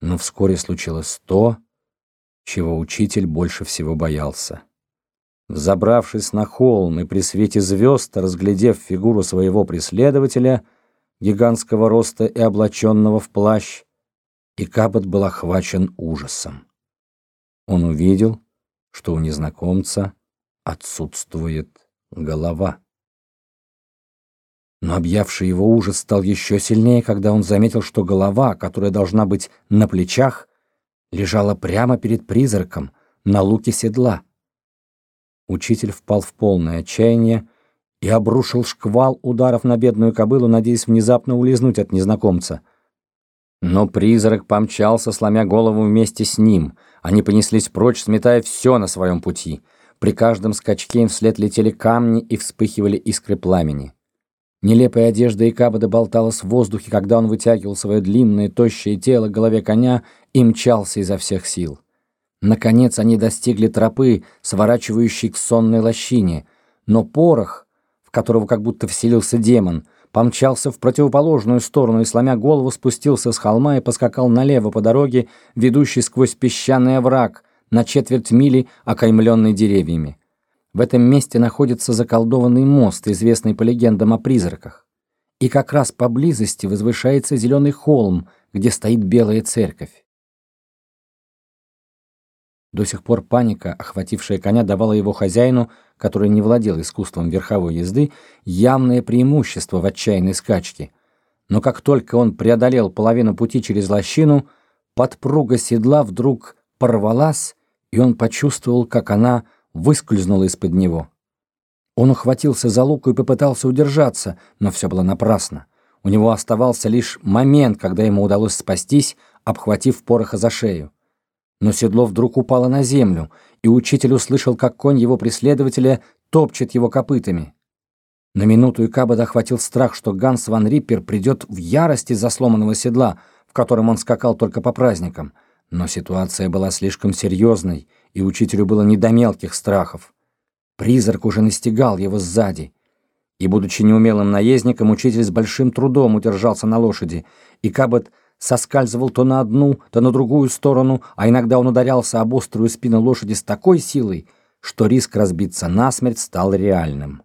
Но вскоре случилось то, чего учитель больше всего боялся. Взобравшись на холм и при свете звезд, разглядев фигуру своего преследователя, гигантского роста и облаченного в плащ, Икабот был охвачен ужасом. Он увидел, что у незнакомца отсутствует голова. Но объявший его ужас стал еще сильнее, когда он заметил, что голова, которая должна быть на плечах, лежала прямо перед призраком на луке седла. Учитель впал в полное отчаяние и обрушил шквал ударов на бедную кобылу, надеясь внезапно улизнуть от незнакомца. Но призрак помчался, сломя голову вместе с ним. Они понеслись прочь, сметая все на своем пути. При каждом скачке им вслед летели камни и вспыхивали искры пламени. Нелепая одежда Икабада болталась в воздухе, когда он вытягивал свое длинное, тощее тело к голове коня и мчался изо всех сил. Наконец они достигли тропы, сворачивающей к сонной лощине, но порох, в которого как будто вселился демон, помчался в противоположную сторону и, сломя голову, спустился с холма и поскакал налево по дороге, ведущей сквозь песчаный овраг, на четверть мили, окаймленный деревьями. В этом месте находится заколдованный мост, известный по легендам о призраках. И как раз поблизости возвышается зеленый холм, где стоит белая церковь. До сих пор паника, охватившая коня, давала его хозяину, который не владел искусством верховой езды, явное преимущество в отчаянной скачке. Но как только он преодолел половину пути через лощину, подпруга седла вдруг порвалась, и он почувствовал, как она выскользнула из-под него. Он ухватился за луку и попытался удержаться, но все было напрасно. У него оставался лишь момент, когда ему удалось спастись, обхватив пороха за шею. Но седло вдруг упало на землю, и учитель услышал, как конь его преследователя топчет его копытами. На минуту Икабада охватил страх, что Ганс ван Риппер придет в ярости из-за сломанного седла, в котором он скакал только по праздникам. Но ситуация была слишком серьезной, и учителю было не до мелких страхов. Призрак уже настигал его сзади. И, будучи неумелым наездником, учитель с большим трудом удержался на лошади, и Кабот соскальзывал то на одну, то на другую сторону, а иногда он ударялся об острую спину лошади с такой силой, что риск разбиться насмерть стал реальным.